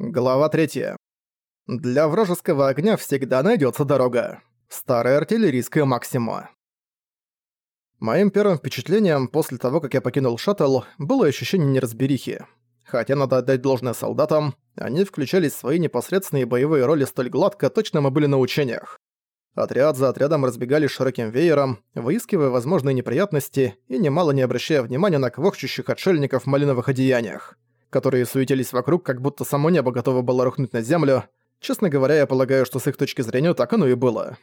Глава 3. Для вражеского огня всегда найдется дорога. Старая артиллерийская максима. Моим первым впечатлением после того, как я покинул шаттл, было ощущение неразберихи. Хотя надо отдать должное солдатам, они включались в свои непосредственные боевые роли столь гладко, точно мы были на учениях. Отряд за отрядом разбегались широким веером, выискивая возможные неприятности и немало не обращая внимания на квохчущих отшельников в малиновых одеяниях которые суетились вокруг, как будто само небо готово было рухнуть на землю. Честно говоря, я полагаю, что с их точки зрения так оно и было.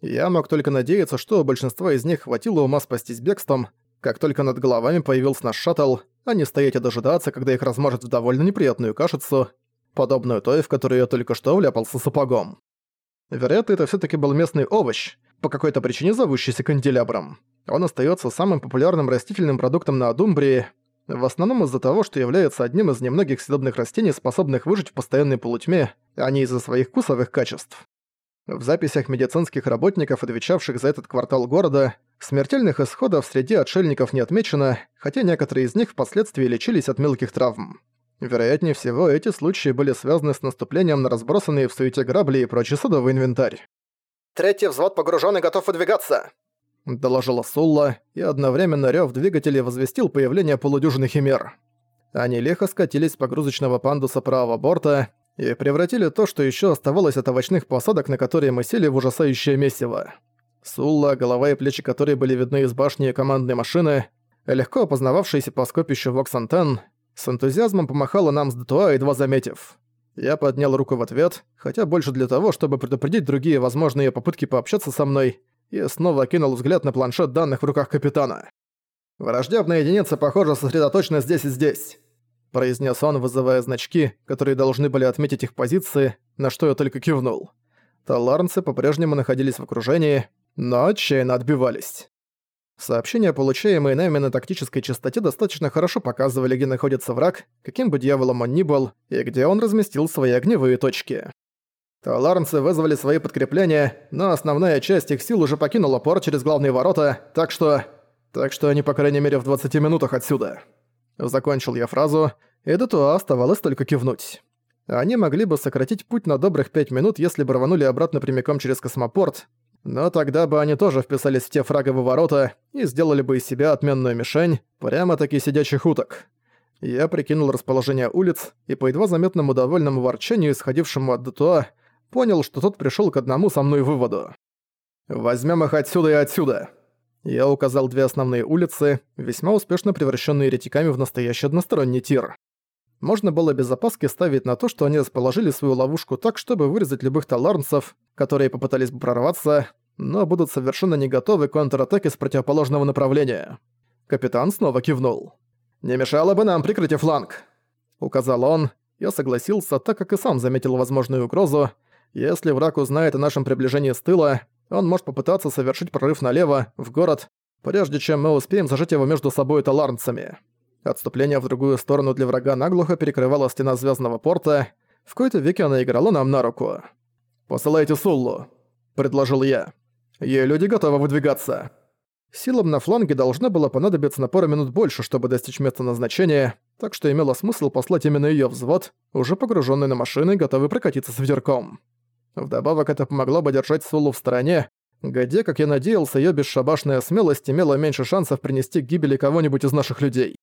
Я мог только надеяться, что у большинства из них хватило ума спастись бегством, как только над головами появился наш шаттл, а не стоять и дожидаться, когда их размажет в довольно неприятную кашицу, подобную той, в которую я только что вляпался сапогом. Вероятно, это все таки был местный овощ, по какой-то причине зовущийся канделябром. Он остается самым популярным растительным продуктом на Адумбрии, в основном из-за того, что является одним из немногих съедобных растений, способных выжить в постоянной полутьме, а не из-за своих вкусовых качеств. В записях медицинских работников, отвечавших за этот квартал города, смертельных исходов среди отшельников не отмечено, хотя некоторые из них впоследствии лечились от мелких травм. Вероятнее всего, эти случаи были связаны с наступлением на разбросанные в суете грабли и прочий садовый инвентарь. «Третий взвод погружен и готов выдвигаться!» — доложила Сулла, и одновременно рёв двигателя возвестил появление полудюжины химер. Они лихо скатились с погрузочного пандуса правого борта и превратили то, что ещё оставалось от овощных посадок, на которые мы сели, в ужасающее месиво. Сулла, голова и плечи которой были видны из башни командной машины, легко опознававшаяся по скопищу Вокс-антенн, с энтузиазмом помахала нам с ДТУА, едва заметив. Я поднял руку в ответ, хотя больше для того, чтобы предупредить другие возможные попытки пообщаться со мной, и снова кинул взгляд на планшет данных в руках капитана. «Враждебная единица, похоже, сосредоточена здесь и здесь», произнес он, вызывая значки, которые должны были отметить их позиции, на что я только кивнул. Таларнцы по-прежнему находились в окружении, но отчаянно отбивались. Сообщения, получаемые нами на тактической частоте, достаточно хорошо показывали, где находится враг, каким бы дьяволом он ни был, и где он разместил свои огневые точки. Таларнцы вызвали свои подкрепления, но основная часть их сил уже покинула порт через главные ворота, так что... Так что они, по крайней мере, в 20 минутах отсюда. Закончил я фразу, и того оставалось только кивнуть. Они могли бы сократить путь на добрых 5 минут, если бы рванули обратно прямиком через космопорт, но тогда бы они тоже вписались в те фраговые ворота и сделали бы из себя отменную мишень, прямо-таки сидячих уток. Я прикинул расположение улиц, и по едва заметному довольному ворчанию, исходившему от Детуа, понял, что тот пришёл к одному со мной выводу. «Возьмём их отсюда и отсюда!» Я указал две основные улицы, весьма успешно превращенные ретиками в настоящий односторонний тир. Можно было без опаски ставить на то, что они расположили свою ловушку так, чтобы вырезать любых таларнцев, которые попытались бы прорваться, но будут совершенно не готовы к контратаке с противоположного направления. Капитан снова кивнул. «Не мешало бы нам прикрыть фланг», — указал он. Я согласился, так как и сам заметил возможную угрозу, если враг узнает о нашем приближении с тыла, он может попытаться совершить прорыв налево, в город, прежде чем мы успеем зажать его между собой таларнцами. Отступление в другую сторону для врага наглухо перекрывала стена Звездного порта. В кои-то веке она играла нам на руку. «Посылайте Суллу», — предложил я. «Ей люди готовы выдвигаться». Силам на фланге должно было понадобиться на пару минут больше, чтобы достичь места назначения, так что имело смысл послать именно её взвод, уже погруженный на машины, готовый прокатиться с ветерком. Вдобавок это помогло бы держать Сулу в стороне, где, как я надеялся, её бесшабашная смелость имела меньше шансов принести к гибели кого-нибудь из наших людей.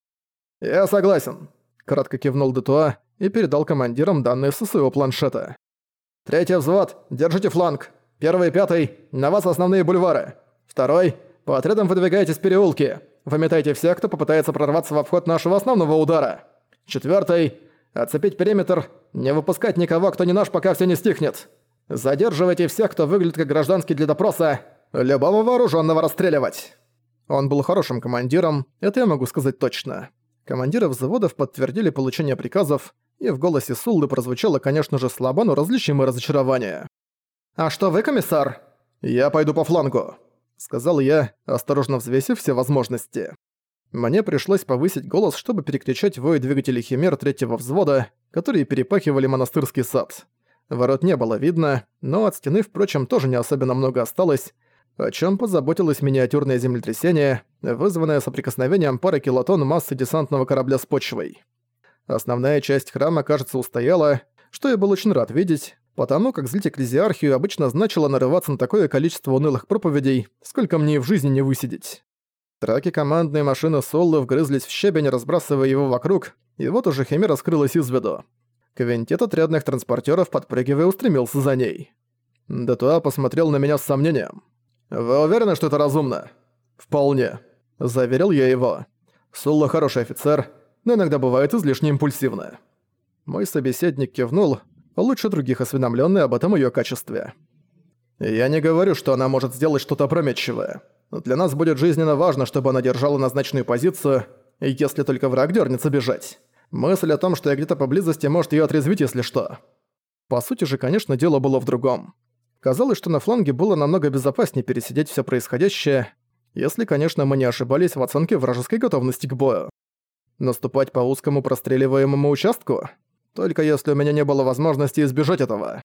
«Я согласен», — кратко кивнул Детуа и передал командирам данные со своего планшета. «Третий взвод, держите фланг. Первый и пятый, на вас основные бульвары. Второй, по отрядам выдвигайтесь в переулки. Выметайте всех, кто попытается прорваться во вход нашего основного удара. Четвертый, оцепить периметр, не выпускать никого, кто не наш, пока все не стихнет. Задерживайте всех, кто выглядит как гражданский для допроса. Любого вооруженного расстреливать!» Он был хорошим командиром, это я могу сказать точно. Командиры взводов подтвердили получение приказов, и в голосе Суллы прозвучало, конечно же, слабо, но различимое разочарование. «А что вы, комиссар?» «Я пойду по флангу», — сказал я, осторожно взвесив все возможности. Мне пришлось повысить голос, чтобы перекричать вой двигателей Химер третьего взвода, которые перепахивали монастырский сад. Ворот не было видно, но от стены, впрочем, тоже не особенно много осталось, о чем позаботилось миниатюрное землетрясение, вызванное соприкосновением пары килотонн массы десантного корабля с почвой. Основная часть храма, кажется, устояла, что я был очень рад видеть, потому как злить экклезиархию обычно значило нарываться на такое количество унылых проповедей, сколько мне и в жизни не высидеть. Траки командной машины Соллы вгрызлись в щебень, разбрасывая его вокруг, и вот уже Химера скрылась из виду. Квинтет отрядных транспортеров, подпрыгивая, устремился за ней. Датуа посмотрел на меня с сомнением. «Вы уверены, что это разумно?» «Вполне», — заверил я его. «Сулла хороший офицер, но иногда бывает излишне импульсивно». Мой собеседник кивнул, лучше других осведомленный об этом ее качестве. «Я не говорю, что она может сделать что-то опрометчивое. Для нас будет жизненно важно, чтобы она держала назначенную позицию, если только враг дернется бежать. Мысль о том, что я где-то поблизости, может ее отрезвить, если что». По сути же, конечно, дело было в другом. Казалось, что на фланге было намного безопаснее пересидеть все происходящее, если, конечно, мы не ошибались в оценке вражеской готовности к бою. Наступать по узкому простреливаемому участку? Только если у меня не было возможности избежать этого.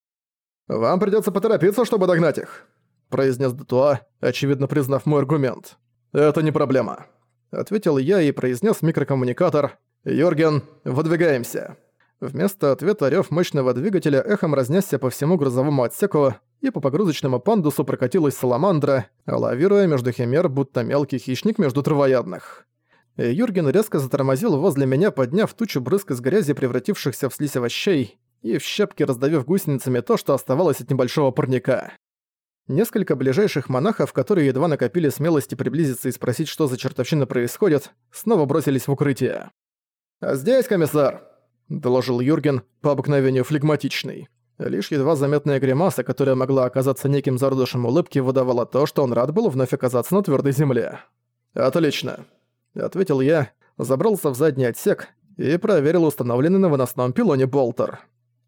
«Вам придётся поторопиться, чтобы догнать их», — произнес Датуа, очевидно признав мой аргумент. «Это не проблема», — ответил я и произнес микрокоммуникатор. «Йорген, выдвигаемся». Вместо ответа рёв мощного двигателя эхом разнесся по всему грузовому отсеку, и по погрузочному пандусу прокатилась саламандра, лавируя между химер, будто мелкий хищник между травоядных. Юрген резко затормозил возле меня, подняв тучу брызг из грязи, превратившихся в слизь овощей, и в щепки раздавив гусеницами то, что оставалось от небольшого парника. Несколько ближайших монахов, которые едва накопили смелости приблизиться и спросить, что за чертовщина происходит, снова бросились в укрытие. «А здесь, комиссар!» – доложил Юрген, по обыкновению флегматичный. Лишь едва заметная гримаса, которая могла оказаться неким зародышем улыбки, выдавала то, что он рад был вновь оказаться на твердой земле. «Отлично», — ответил я, забрался в задний отсек и проверил установленный на выносном пилоне болтер.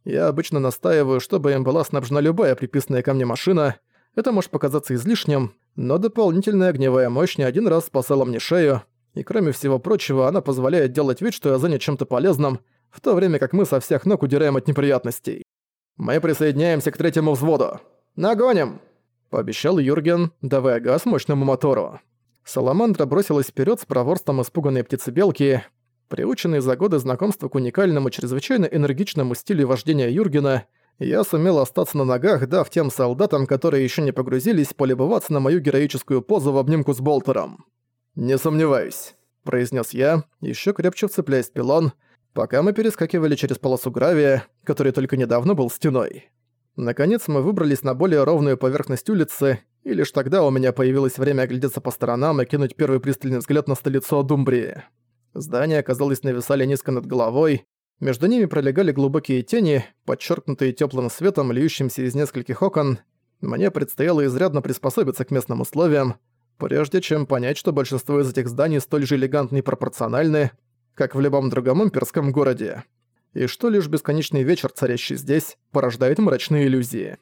Я обычно настаиваю, чтобы им была снабжена любая приписанная ко мне машина. Это может показаться излишним, но дополнительная огневая мощь не один раз спасала мне шею, и кроме всего прочего, она позволяет делать вид, что я занят чем-то полезным, в то время как мы со всех ног удираем от неприятностей. Мы присоединяемся к третьему взводу. Нагоним!» – пообещал Юрген, давая газ мощному мотору. Саламандра бросилась вперед с проворством испуганной птицы-белки. Приученный за годы знакомства к уникальному, чрезвычайно энергичному стилю вождения Юргена, я сумел остаться на ногах, дав тем солдатам, которые еще не погрузились, полюбоваться на мою героическую позу в обнимку с Болтером. «Не сомневаюсь», – произнес я, еще крепче вцепляясь в пилон – пока мы перескакивали через полосу гравия, который только недавно был стеной. Наконец мы выбрались на более ровную поверхность улицы, и лишь тогда у меня появилось время оглядеться по сторонам и кинуть первый пристальный взгляд на столицу Адумбрии. Здания, казалось, нависали низко над головой, между ними пролегали глубокие тени, подчеркнутые теплым светом, льющимся из нескольких окон. Мне предстояло изрядно приспособиться к местным условиям, прежде чем понять, что большинство из этих зданий столь же элегантны и пропорциональны, как в любом другом имперском городе. И что лишь бесконечный вечер, царящий здесь, порождает мрачные иллюзии.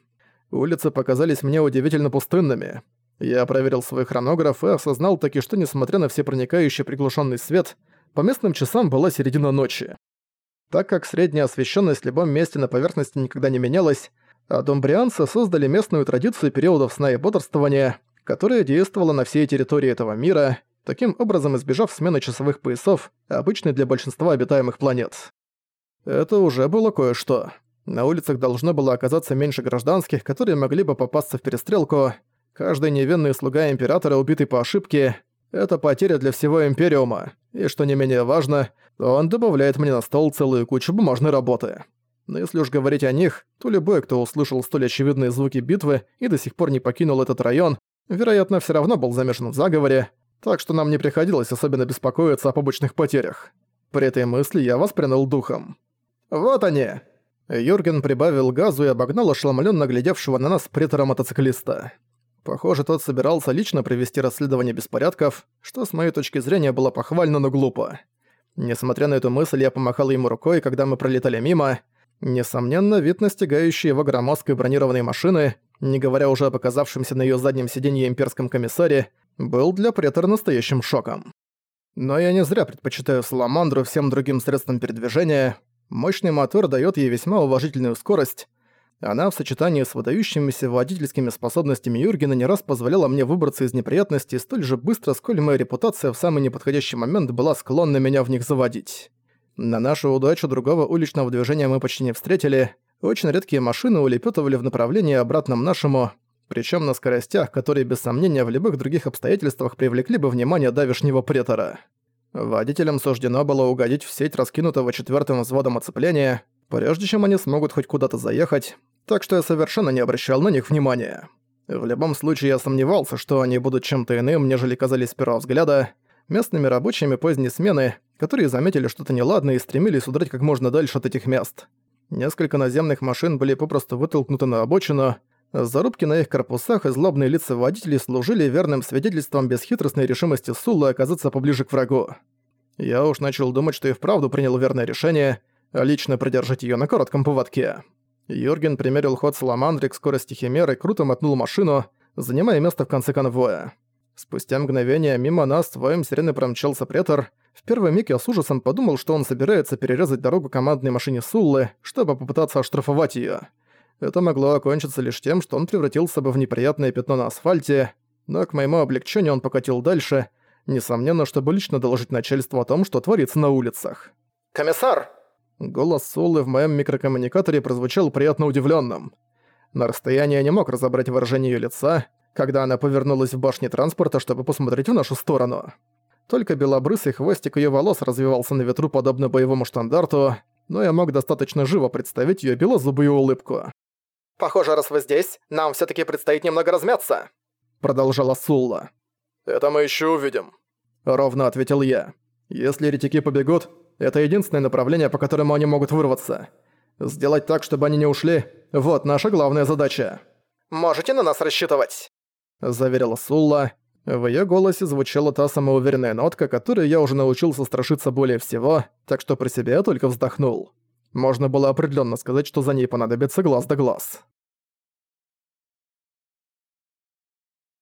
Улицы показались мне удивительно пустынными. Я проверил свой хронограф и осознал таки, что несмотря на все проникающий приглушенный свет, по местным часам была середина ночи. Так как средняя освещенность в любом месте на поверхности никогда не менялась, а домбрианцы создали местную традицию периодов сна и бодрствования, которая действовала на всей территории этого мира – таким образом избежав смены часовых поясов, обычной для большинства обитаемых планет. Это уже было кое-что. На улицах должно было оказаться меньше гражданских, которые могли бы попасться в перестрелку. Каждый невинный слуга Императора, убитый по ошибке, это потеря для всего Империума, и, что не менее важно, он добавляет мне на стол целую кучу бумажной работы. Но если уж говорить о них, то любой, кто услышал столь очевидные звуки битвы и до сих пор не покинул этот район, вероятно, все равно был замешан в заговоре, так что нам не приходилось особенно беспокоиться о побочных потерях. При этой мысли я воспрянул духом. «Вот они!» Юрген прибавил газу и обогнал ошеломленно глядевшего на нас претора-мотоциклиста. Похоже, тот собирался лично провести расследование беспорядков, что с моей точки зрения было похвально, но глупо. Несмотря на эту мысль, я помахал ему рукой, когда мы пролетали мимо. Несомненно, вид настигающей его громоздкой бронированной машины, не говоря уже о показавшемся на ее заднем сиденье имперском комиссаре, был для претора настоящим шоком. Но я не зря предпочитаю Саламандру всем другим средствам передвижения. Мощный мотор дает ей весьма уважительную скорость. Она в сочетании с выдающимися водительскими способностями Юргена не раз позволяла мне выбраться из неприятностей столь же быстро, сколь моя репутация в самый неподходящий момент была склонна меня в них заводить. На нашу удачу другого уличного движения мы почти не встретили. Очень редкие машины улепетывали в направлении обратном нашему, причем на скоростях, которые без сомнения в любых других обстоятельствах привлекли бы внимание давешнего претора. Водителям суждено было угодить в сеть раскинутого четвертым взводом оцепления, прежде чем они смогут хоть куда-то заехать, так что я совершенно не обращал на них внимания. В любом случае я сомневался, что они будут чем-то иным, нежели казались с первого взгляда, местными рабочими поздней смены, которые заметили что-то неладное и стремились удрать как можно дальше от этих мест. Несколько наземных машин были попросту вытолкнуты на обочину, Зарубки на их корпусах и злобные лица водителей служили верным свидетельством бесхитростной решимости Суллы оказаться поближе к врагу. Я уж начал думать, что и вправду принял верное решение лично продержать её на коротком поводке. Юрген примерил ход Саламандры к скорости Химеры круто мотнул машину, занимая место в конце конвоя. Спустя мгновение мимо нас своим сирены промчался претор. В первый миг я с ужасом подумал, что он собирается перерезать дорогу командной машине Суллы, чтобы попытаться оштрафовать её. Это могло окончиться лишь тем, что он превратился бы в неприятное пятно на асфальте, но к моему облегчению он покатил дальше, несомненно, чтобы лично доложить начальству о том, что творится на улицах. «Комиссар!» Голос Сулы в моем микрокоммуникаторе прозвучал приятно удивленным. На расстоянии я не мог разобрать выражение ее лица, когда она повернулась в башне транспорта, чтобы посмотреть в нашу сторону. Только белобрысый хвостик ее волос развивался на ветру подобно боевому штандарту, но я мог достаточно живо представить ее белозубую улыбку. «Похоже, раз вы здесь, нам все таки предстоит немного размяться», — продолжала Сулла. «Это мы еще увидим», — ровно ответил я. «Если ретики побегут, это единственное направление, по которому они могут вырваться. Сделать так, чтобы они не ушли — вот наша главная задача». «Можете на нас рассчитывать», — заверила Сулла. В её голосе звучала та самоуверенная нотка, которой я уже научился страшиться более всего, так что про себя я только вздохнул. Можно было определенно сказать, что за ней понадобится глаз да глаз.